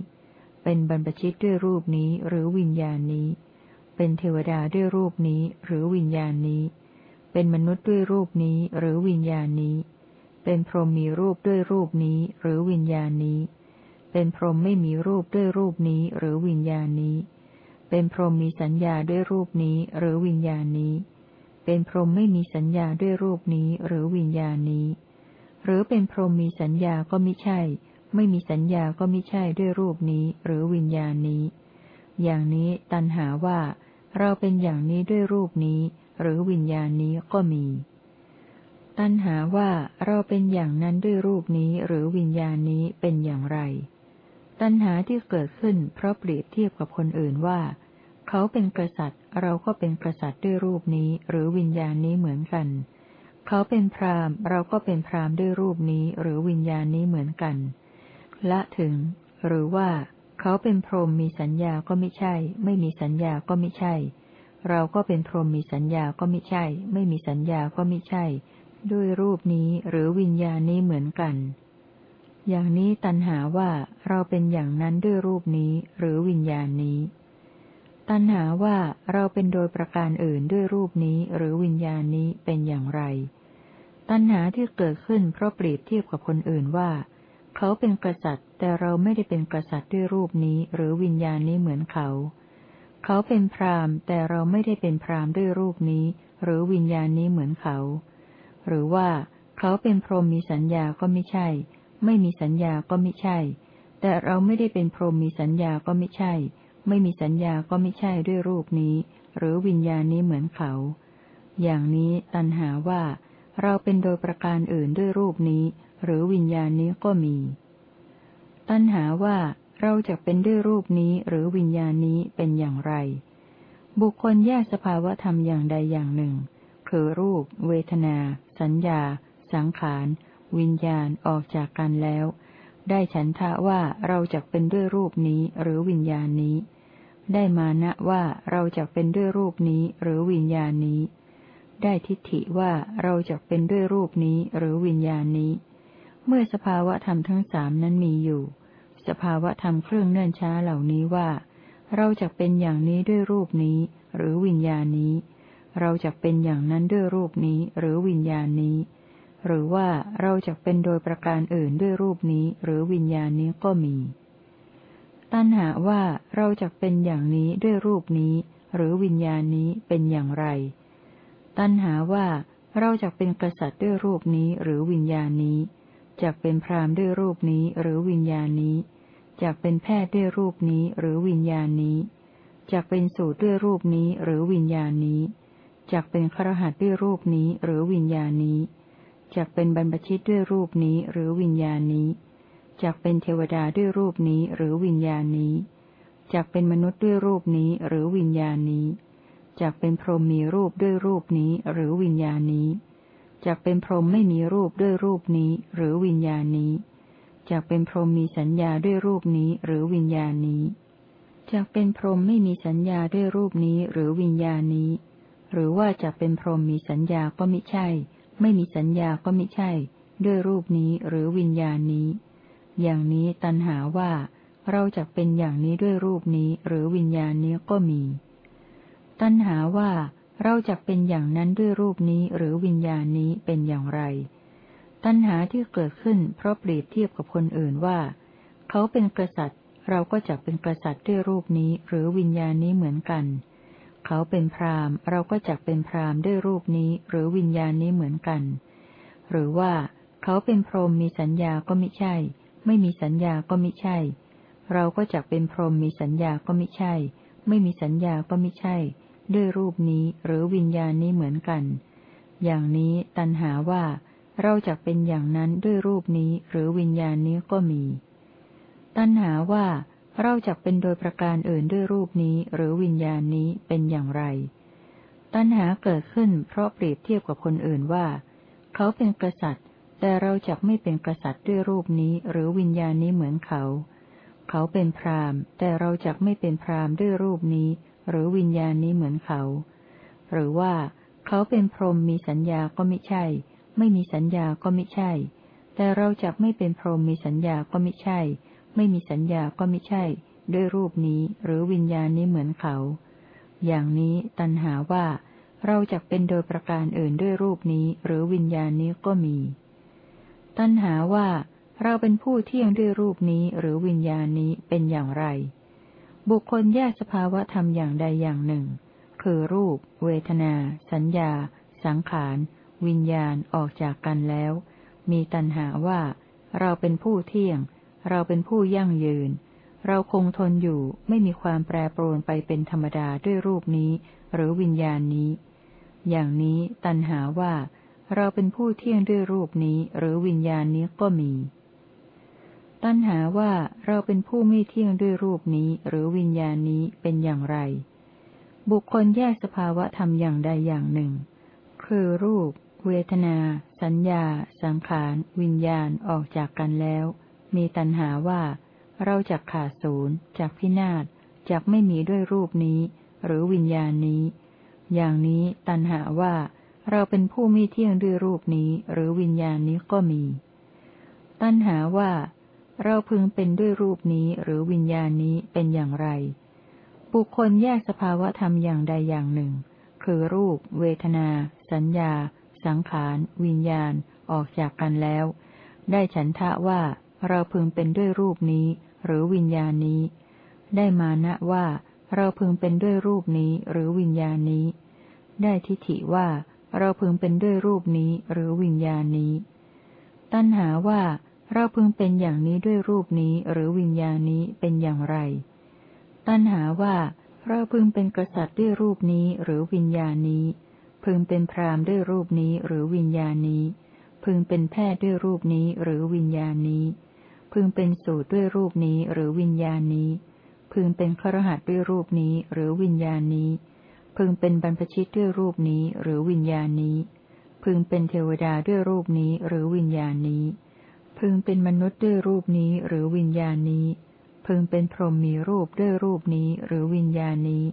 เป็นบรรพชิตด้วยรูปนี้หรือวิญญาณนี้ เป็นเทวดาด้วยรูปนี้หรือวิญญาณนี้ เป็นมนุษย์ด้วยรูปนี้หรือวิญญาณนี้ เป็นพรหมมีรูปด้วยรูปนี้หรือวิญญาณนี้ เป็นพรหมไม่มีรูปด้วยรูปนี้หรือวิญญาณนี้ เป็นพรหมมีสัญญาด้วยรูปนี้หรือวิญญาณนี้ เป็นพรหมไม่มีสัญญาด้วยรูปนี้หรือวิญญาณนี้ หรือเป็นพรหมมีสัญญาก็ไม่ใช่ ไม่มีสัญญาก็ไม่ใช่ด้วยรูปนี้หรือวิญญาณนี้ อย่างนี้ตันหาว่า เราเป็นอย่างนี้ด้วยรูปนี้ หรือวิญญาณนี้ก็มีตันหาว่าเราเป็นอย่างนั้นด้วยรูปนี้หรือวิญญาณนี้เป็นอย่างไร ตันหาที่เกิดขึ้นเพราะเปรียบเทียบกับคนอื่นว่า เขาเป็นกษัตริย์ เราก็เป็นกษัตริย์ด้วยรูปนี้หรือวิญญาณนี้เหมือนกัน เขาเป็นพราหมณ์ เราก็เป็นพราหมณ์ด้วยรูปนี้หรือวิญญาณนี้เหมือนกัน ละถึง หรือว่า เขาเป็นพรหมมีสัญญาก็ไม่ใช่ ไม่มีสัญญาก็ไม่ใช่ เราก็เป็นพรหมมีสัญญาก็ไม่ใช่ ไม่มีสัญญาก็ไม่ใช่ ด้วยรูปนี้หรือวิญญาณนี้เหมือนกัน อย่างนี้ตันหาว่าเราเป็นอย่างนั้นด้วยรูปนี้หรือวิญญาณนี้ ตัณหาว่าเราเป็นโดยประการอื่นด้วยรูปนี้หรือวิญญาณนี้เป็นอย่างไร ตัณหาที่เกิดขึ้นเพราะเปรียบเทียบกับคนอื่นว่า เขาเป็นกษัตริย์ แต่เราไม่ได้เป็นกษัตริย์ด้วยรูปนี้หรือวิญญาณนี้เหมือนเขา เขาเป็นพราหมณ์ แต่เราไม่ได้เป็นพราหมณ์ด้วยรูปนี้ หรือวิญญาณนี้เหมือนเขา หรือว่าเขาเป็นพรหมมีสัญญาก็ไม่ใช่ ไม่มีสัญญาก็ไม่ใช่ แต่เราไม่ได้เป็นพรหมมีสัญญาก็ไม่ใช่ ไม่มีสัญญาก็ไม่ใช่ด้วยรูปนี้ หรือวิญญาณนี้เหมือนเขา อย่างนี้ตัณหาว่า เราเป็นโดยประการอื่นด้วยรูปนี้ หรือวิญญาณนี้ก็มี ตัณหาว่าเราจะเป็นด้วยรูปนี้หรือวิญญาณนี้เป็นอย่างไร บุคคลแยกสภาวธรรมอย่างใดอย่างหนึ่ง คือรูป เวทนา สัญญา สังขาร วิญญาณออกจากกันแล้ว ได้ฉันทะว่าเราจะเป็นด้วยรูปนี้หรือวิญญาณนี้ ได้มานะว่าเราจะเป็นด้วยรูปนี้หรือวิญญาณนี้ ได้ทิฏฐิว่าเราจะเป็นด้วยรูปนี้หรือวิญญาณนี้ เมื่อสภาวะธรรมทั้งสามนั้นมีอยู่ สภาวะธรรมเครื่องเนื่นช้าเหล่านี้ว่า เราจะเป็นอย่างนี้ด้วยรูปนี้ หรือวิญญาณนี้ เราจะเป็นอย่างนั้นด้วยรูปนี้หรือวิญญาณนี้ หรือว่าเราจะเป็นโดยประการอื่นด้วยรูปนี้หรือวิญญาณนี้ก็มี ตัณหาว่าเราจะเป็นอย่างนี้ด้วยรูปนี้ หรือวิญญาณนี้เป็นอย่างไร ตัณหาว่าเราจะเป็นกษัตริย์ด้วยรูปนี้หรือวิญญาณนี้จะเป็นพรามด้วยรูปนี้หรือวิญญาณนี้จากเป็นแพทย์ด้วยรูปนี้หรือวิญญาณนี้จากเป็นสูตรด้วยรูปนี้หรือวิญญาณนี้จากเป็นครหัสด้วยรูปนี้หรือวิญญาณนี้ จากเป็นบรรพชิตด้วยรูปนี้หรือวิญญาณนี้จากเป็นเทวดาด้วยรูปนี้หรือวิญญาณนี้จากเป็นมนุษย์ด้วยรูปนี้หรือวิญญาณนี้จากเป็นพรหมมีรูปด้วยรูปนี้หรือวิญญาณนี้จากเป็นพรหมไม่มีรูปด้วยรูปนี้หรือวิญญาณนี้จากเป็นพรหมมีสัญญาด้วยรูปนี้หรือวิญญาณนี้จากเป็นพรหมไม่มีสัญญาด้วยรูปนี้หรือวิญญาณนี้ หรือว่าจะเป็นพรหมมีสัญญาก็มิใช่ ไม่มีสัญญาก็มิใช่ ด้วยรูปนี้หรือวิญญาณนี้ อย่างนี้ตันหาว่า เราจะเป็นอย่างนี้ด้วยรูปนี้หรือวิญญาณนี้ก็มี ตันหาว่าเราจะเป็นอย่างนั้นด้วยรูปนี้หรือวิญญาณนี้เป็นอย่างไร ตัณหาที่เกิดขึ้นเพราะเปรียบเทียบกับคนอื่นว่า เขาเป็นกษัตริย์ เราก็จะเป็นกษัตริย์ด้วยรูปนี้หรือวิญญาณนี้เหมือนกัน เขาเป็นพราหมณ์ เราก็จะเป็นพราหมณ์ด้วยรูปนี้หรือวิญญาณนี้เหมือนกัน หรือว่า เขาเป็นพรหมมีสัญญาก็มิใช่ ไม่มีสัญญาก็มิใช่ เราก็จะเป็นพรหมมีสัญญาก็มิใช่ ไม่มีสัญญาก็มิใช่ ด้วยรูปนี้หรือวิญญาณนี้เหมือนกัน อย่างนี้ตัณหาว่า เราจะเป็นอย่างนั้นด้วยรูปนี้หรือวิญญาณนี้ก็มี ตัณหาว่า เราจะเป็นโดยประการอื่นด้วยรูปนี้หรือวิญญาณนี้เป็นอย่างไร ตัณหาเกิดขึ้นเพราะเปรียบเทียบกับคนอื่นว่า เขาเป็นกษัตริย์ แต่เราจะไม่เป็นกษัตริย์ด้วยรูปนี้หรือวิญญาณนี้เหมือนเขา เขาเป็นพราหมณ์ แต่เราจะไม่เป็นพราหมณ์ด้วยรูปนี้ หรือวิญญาณนี้เหมือนเขา หรือว่า เขาเป็นพรหมมีสัญญาก็ไม่ใช่ ไม่มีสัญญาก็ไม่ใช่ แต่เราจะไม่เป็นพรหมมีสัญญาก็ไม่ใช่ ไม่มีสัญญาก็ไม่ใช่ ด้วยรูปนี้หรือวิญญาณนี้เหมือนเขา อย่างนี้ตัณหาว่า เราจะเป็นโดยประการอื่นด้วยรูปนี้หรือวิญญาณนี้ก็มี ตัณหาว่าเราเป็นผู้เที่ยงด้วยรูปนี้หรือวิญญาณนี้เป็นอย่างไร บุคคลแยกสภาวะธรรมอย่างใดอย่างหนึ่ง คือรูป เวทนา สัญญา สังขาร วิญญาณออกจากกันแล้ว มีตัณหาว่า เราเป็นผู้เที่ยง เราเป็นผู้ยั่งยืน เราคงทนอยู่ไม่มีความแปรปรวนไปเป็นธรรมดาด้วยรูปนี้ หรือวิญญาณนี้ อย่างนี้ตัณหาว่า เราเป็นผู้เที่ยงด้วยรูปนี้หรือวิญญาณนี้ก็มี ตัณหาว่าเราเป็นผู้ไม่เที่ยงด้วยรูปนี้หรือวิญญาณนี้เป็นอย่างไร บุคคลแยกสภาวะธรรมอย่างใดอย่างหนึ่ง คือรูป เวทนา สัญญา สังขาร วิญญาณออกจากกันแล้ว มีตัณหาว่า เราจะขาดศูนย์จากพินาศจากไม่มีด้วยรูปนี้ หรือวิญญาณนี้ อย่างนี้ตัณหาว่า เราเป็นผู้มีเที่ยงด้วยรูปนี้หรือวิญญาณนี้ก็มี ตัณหาว่า เราพึงเป็นด้วยรูปนี้หรือวิญญาณนี้เป็นอย่างไร บุคคลแยกสภาวะธรรมอย่างใดอย่างหนึ่ง คือรูป เวทนา สัญญา สังขาร วิญญาณออกจากกันแล้ว ได้ฉันทะว่า เราพึงเป็นด้วยรูปนี้ หรือวิญญาณนี้ ได้มานะว่า เราพึงเป็นด้วยรูปนี้ หรือวิญญาณนี้ ได้ทิฏฐิว่า เราพึงเป็นด้วยรูปนี้ หรือวิญญาณนี้ ตัณหาว่า เราพึงเป็นอย่างนี้ด้วยรูปนี้ หรือวิญญาณนี้เป็นอย่างไร ตัณหาว่า เราพึงเป็นกษัตริย์ด้วยรูปนี้ หรือวิญญาณนี้ พึงเป็นพราหมณ์ด้วยรูปนี้ หรือวิญญาณนี้พึงเป็นแพทย์ด้วยรูปนี้หรือวิญญาณนี้ พึงเป็นสูตรด้วยรูปนี้หรือวิญญาณนี้ พึงเป็นครหัสด้วยรูปนี้หรือวิญญาณนี้ พึงเป็นบรรพชิตด้วยรูปนี้หรือวิญญาณนี้ พึงเป็นเทวดาด้วยรูปนี้หรือวิญญาณนี้ พึงเป็นมนุษย์ด้วยรูปนี้หรือวิญญาณนี้ พึงเป็นพรหมมีรูปด้วยรูปนี้หรือวิญญาณนี้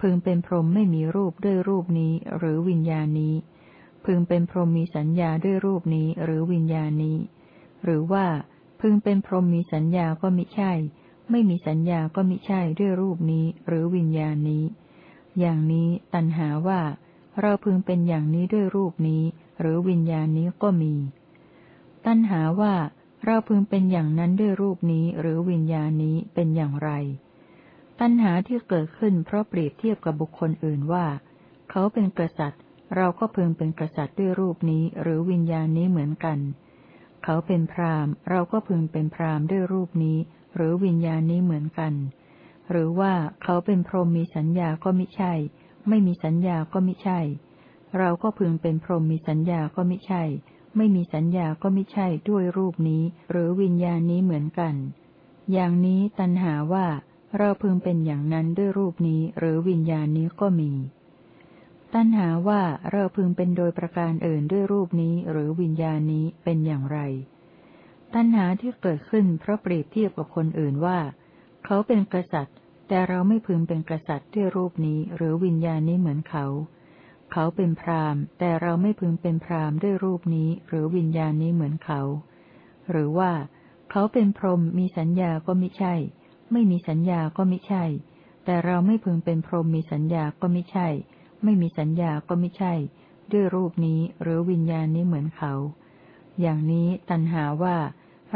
พึงเป็นพรหมไม่มีรูปด้วยรูปนี้หรือวิญญาณนี้ พึงเป็นพรหมมีสัญญาด้วยรูปนี้หรือวิญญาณนี้ หรือว่า พึงเป็นพรหมมีสัญญาก็มิใช่ ไม่มีสัญญาก็มิใช่ด้วยรูปนี้หรือวิญญาณนี้ อย่างนี้ตัณหาว่า เราพึงเป็นอย่างนี้ด้วยรูปนี้ หรือวิญญาณนี้ก็มี ตัณหาว่าเราพึงเป็นอย่างนั้นด้วยรูปนี้หรือวิญญาณนี้เป็นอย่างไร ตัณหาที่เกิดขึ้นเพราะเปรียบเทียบกับบุคคลอื่นว่า เขาเป็นกษัตริย์ เราก็พึงเป็นกษัตริย์ด้วยรูปนี้หรือวิญญาณนี้เหมือนกัน เขาเป็นพราหมณ์เราก็พึงเป็นพราหมณ์ด้วยรูปนี้ หรือวิญญาณนี้เหมือนกัน หรือว่าเขาเป็นพรหมมีสัญญาก็มิใช่ ไม่มีสัญญาก็มิใช่ เราก็พึงเป็นพรหมมีสัญญาก็มิใช่ ไม่มีสัญญาก็ไม่ใช่ด้วยรูปนี้ หรือวิญญาณนี้เหมือนกัน อย่างนี้ตัณหาว่า เราพึงเป็นอย่างนั้นด้วยรูปนี้หรือวิญญาณนี้ก็มี ตัณหาว่าเราพึงเป็นโดยประการอื่นด้วยรูปนี้หรือวิญญาณนี้เป็นอย่างไร ตัณหาที่เกิดขึ้นเพราะเปรียบเทียบกับคนอื่นว่า เขาเป็นกษัตริย์ แต่เราไม่พึงเป็นกษัตริย์ด้วยรูปนี้หรือวิญญาณนี้เหมือนเขา เขาเป็นพราหมณ์ แต่เราไม่พึงเป็นพราหมณ์ด้วยรูปนี้หรือวิญญาณนี้เหมือนเขา หรือว่า เขาเป็นพรหมมีสัญญาก็ไม่ใช่ ไม่มีสัญญาก็ไม่ใช่ แต่เราไม่พึงเป็นพรหมมีสัญญาก็ไม่ใช่ ไม่มีสัญญาก็ไม่ใช่ ด้วยรูปนี้หรือวิญญาณนี้เหมือนเขา อย่างนี้ตัณหาว่า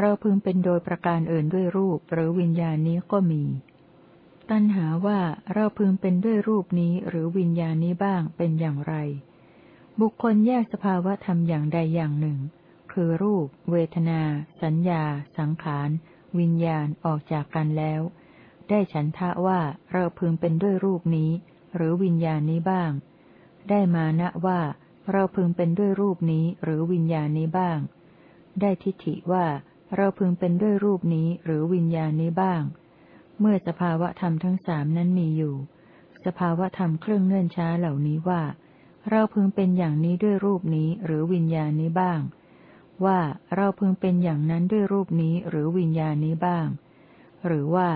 เราพึงเป็นโดยประการอื่นด้วยรูปหรือวิญญาณนี้ก็มี ตัณหาว่าเราพึงเป็นด้วยรูปนี้หรือวิญญาณนี้บ้างเป็นอย่างไร บุคคลแยกสภาวะธรรมอย่างใดอย่างหนึ่ง คือรูป เวทนา สัญญา สังขาร วิญญาณออกจากกันแล้ว ได้ฉันทะว่าเราพึงเป็นด้วยรูปนี้ หรือวิญญาณนี้บ้าง ได้มานะว่าเราพึงเป็นด้วยรูปนี้หรือวิญญาณนี้บ้าง ได้ทิฏฐิว่าเราพึงเป็นด้วยรูปนี้หรือวิญญาณนี้บ้าง เมื่อสภาวะธรรมทั้งสามนั้นมีอยู่ สภาวะธรรมเครื่องเนื่นช้าเหล่านี้ว่า เราพึงเป็นอย่างนี้ด้วยรูปนี้หรือวิญญาณนี้บ้าง ว่าเราพึงเป็นอย่างนั้นด้วยรูปนี้หรือวิญญาณนี้บ้าง หรือว่า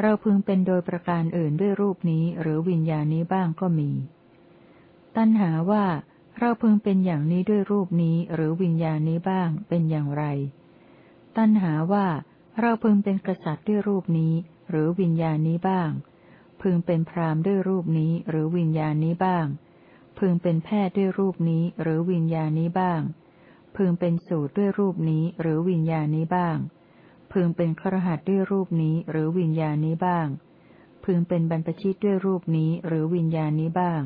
เราพึงเป็นโดยประการอื่นด้วยรูปนี้หรือวิญญาณนี้บ้างก็มี ตัณหาว่า เราพึงเป็นอย่างนี้ด้วยรูปนี้หรือวิญญาณนี้บ้างเป็นอย่างไร ตัณหาว่าเราพึงเป็นกษัตริย์ด้วยรูปนี้ หรือวิญญาณนี้บ้าง พึงเป็นพราหมณ์ด้วยรูปนี้หรือวิญญาณนี้บ้าง พึงเป็นแพทย์ด้วยรูปนี้หรือวิญญาณนี้บ้าง พึงเป็นสูตรด้วยรูปนี้หรือวิญญาณนี้บ้าง พึงเป็นครหัสด้วยรูปนี้หรือวิญญาณนี้บ้าง พึงเป็นบรรพชิตด้วยรูปนี้หรือวิญญาณนี้บ้าง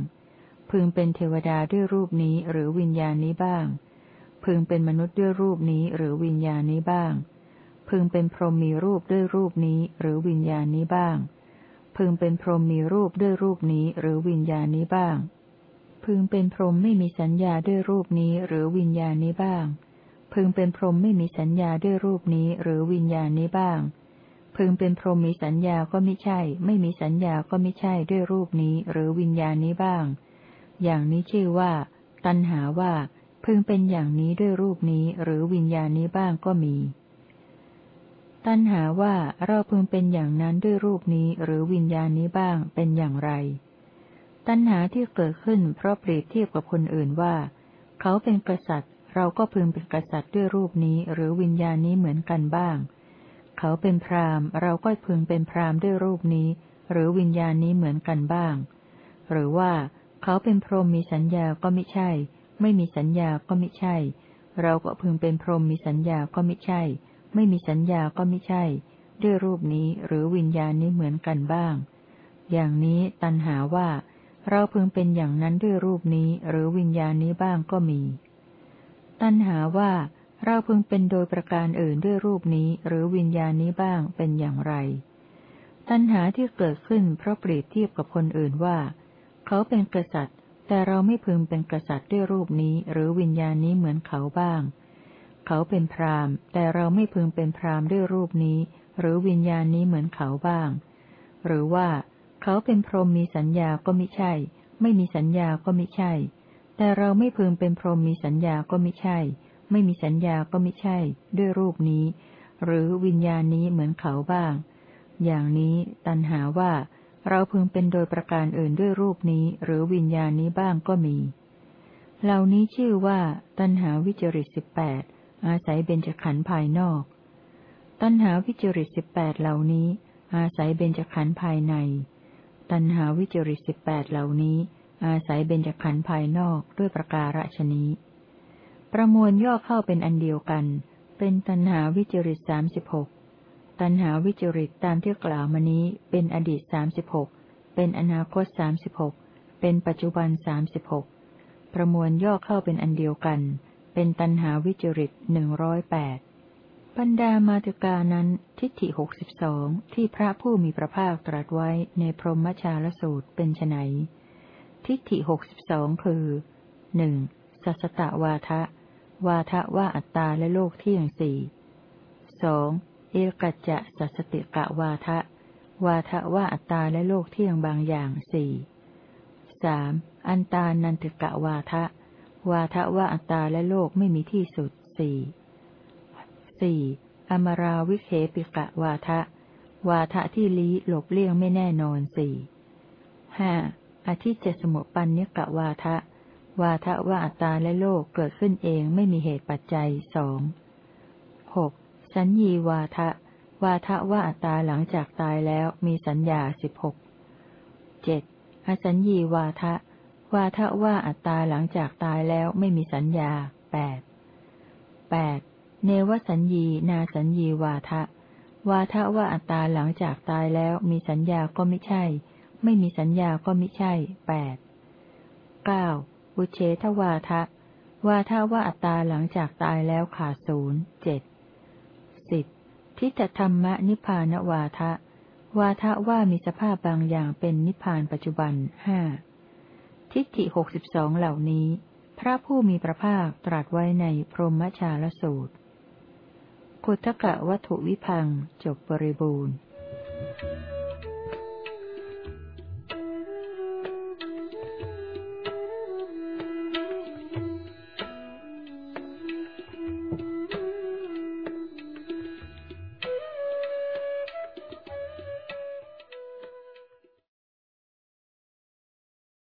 พึงเป็นเทวดาด้วยรูปนี้หรือวิญญาณนี้บ้าง พึงเป็นมนุษย์ด้วยรูปนี้หรือวิญญาณนี้บ้าง พึงเป็นพรหมมีรูปด้วยรูปนี้หรือวิญญาณนี้บ้าง พึงเป็นพรหมมีรูปด้วยรูปนี้หรือวิญญาณนี้บ้าง พึงเป็นพรหมไม่มีสัญญาด้วยรูปนี้หรือวิญญาณนี้บ้าง พึงเป็นพรหมไม่มีสัญญาด้วยรูปนี้หรือวิญญาณนี้บ้าง พึงเป็นพรหมมีสัญญาก็ไม่ใช่ ไม่มีสัญญาก็ไม่ใช่ด้วยรูปนี้หรือวิญญาณนี้บ้าง อย่างนี้ชื่อว่า ตัณหาว่า พึงเป็นอย่างนี้ด้วยรูปนี้หรือวิญญาณนี้บ้างก็มี ตัณหาว่าเราพึงเป็นอย่างนั้นด้วยรูปนี้หรือวิญญาณนี้บ้างเป็นอย่างไร ตัณหาที่เกิดขึ้นเพราะเปรียบเทียบกับคนอื่นว่า เขาเป็นกษัตริย์ เราก็พึงเป็นกษัตริย์ด้วยรูปนี้หรือวิญญาณนี้เหมือนกันบ้าง เขาเป็นพราหมณ์ เราก็พึงเป็นพราหมณ์ด้วยรูปนี้ หรือวิญญาณนี้เหมือนกันบ้าง หรือว่าเขาเป็นพรหมมีสัญญาก็ไม่ใช่ ไม่มีสัญญาก็ไม่ใช่ เราก็พึงเป็นพรหมมีสัญญาก็ไม่ใช่ ไม่มีสัญญาก็ไม่ใช่ ด้วยรูปนี้หรือวิญญาณนี้เหมือนกันบ้าง อย่างนี้ตัณหาว่า เราพึงเป็นอย่างนั้นด้วยรูปนี้หรือวิญญาณนี้บ้างก็มี ตัณหาว่าเราพึงเป็นโดยประการอื่นด้วยรูปนี้หรือวิญญาณนี้บ้างเป็นอย่างไร ตัณหาที่เกิดขึ้นเพราะเปรียบเทียบกับคนอื่นว่า เขาเป็นกษัตริย์ แต่เราไม่พึงเป็นกษัตริย์ด้วยรูปนี้หรือวิญญาณนี้เหมือนเขาบ้าง เขาเป็นพราหมณ์ แต่เราไม่พึงเป็นพราหมณ์ด้วยรูปนี้ หรือวิญญาณนี้เหมือนเขาบ้าง หรือว่า เขาเป็นพรหมมีสัญญาก็ไม่ใช่ ไม่มีสัญญาก็ไม่ใช่ แต่เราไม่พึงเป็นพรหมมีสัญญาก็ไม่ใช่ ไม่มีสัญญาก็ไม่ใช่ ด้วยรูปนี้ หรือวิญญาณนี้เหมือนเขาบ้าง อย่างนี้ตันหาว่า เราพึงเป็นโดยประการอื่นด้วยรูปนี้ หรือวิญญาณนี้บ้างก็มี เหล่านี้ชื่อว่า ตันหาวิจริตสิบแปดอาศัยเบญจขันธ์ภายนอก ตันหาวิจริตสิบแปดเหล่านี้ อาศัยเบญจขันธ์ภายใน ตันหาวิจริตสิบแปดเหล่านี้ อาศัยเบญจขันธ์ภายนอกด้วยประการฉนี้ ประมวลย่อเข้าเป็นอันเดียวกัน เป็นตันหาวิจริตสามสิบหกตัณหาวิจริตตามที่กล่าวมานี้เป็นอดีตสามสิบหกเป็นอนาคตสามสิบหกเป็นปัจจุบันสามสิบหกประมวลย่อเข้าเป็นอันเดียวกัน เป็นตัณหาวิจริตหนึ่งร้อยแปดบรรดามาตุกานั้นทิฏฐิหกสิบสองที่พระผู้มีพระภาคตรัสไว้ในพรหมชาลสูตรเป็นไน ทิฏฐิหกสิบสองคือหนึ่งสัสสตวาทะ วาทะว่าอัตตาและโลกเที่ยงสี่สองเอกัจจสัสสติกวาทะ วาทะว่าอัตตาและโลกเที่ยงบางอย่างสี่สามอันตานันติกวาทะ วาทะว่าอัตตาและโลกไม่มีที่สุดสี่สี่อมราวิกเขปิกวาทะ วาทะที่ลี้หลบเลี่ยงไม่แน่นอนสี่ห้า อธิเจสมุปันนิกะวาทะ วาทะว่าอัตตาและโลกเกิดขึ้นเองไม่มีเหตุปัจจัยสองหกสัญญีวาทะ วาทะว่าอัตตาหลังจากตายแล้วมีสัญญาสิบหกเจ็ดอสัญญีวาทะ วาทะว่าอัตตาหลังจากตายแล้วไม่มีสัญญาแปดแปดเนวสัญญีนาสัญญีวาทะ วาทะว่าอัตตาหลังจากตายแล้วมีสัญญาก็ไม่ใช่ ไม่มีสัญญาก็ไม่ใช่แปดเก้าอุเฉทวาทะ วาทะว่าอัตตาหลังจากตายแล้วขาดศูนย์เจ็ดสิบทิฏฐธรรมนิพพานวาทะ วาทะว่ามีสภาพบางอย่างเป็นนิพพานปัจจุบันห้าทิฏฐิหกสิบสองเหล่านี้ พระผู้มีพระภาคตรัสไว้ในพรหมชาลสูตรคุทกะวัตถุวิพังจบบริบูรณ์